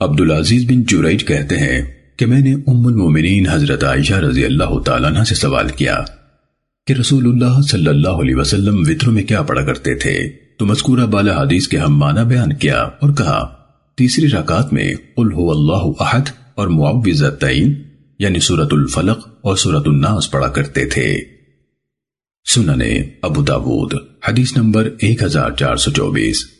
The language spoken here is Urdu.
عبدالعزیز بن جوریج کہتے ہیں کہ میں نے ام المومنین حضرت عائشہ رضی اللہ تعالیٰ عنہ سے سوال کیا کہ رسول اللہ صلی اللہ علیہ وسلم وطروں میں کیا پڑھا کرتے تھے؟ تو مذکورہ بالا حدیث کے ہم معنی بیان کیا اور کہا، تیسری رکعت میں قل هو اللہ احد اور معوذتین یعنی سورة الفلق اور سورة الناس پڑھا کرتے تھے۔ سننے ابو داود، حدیث نمبر 1424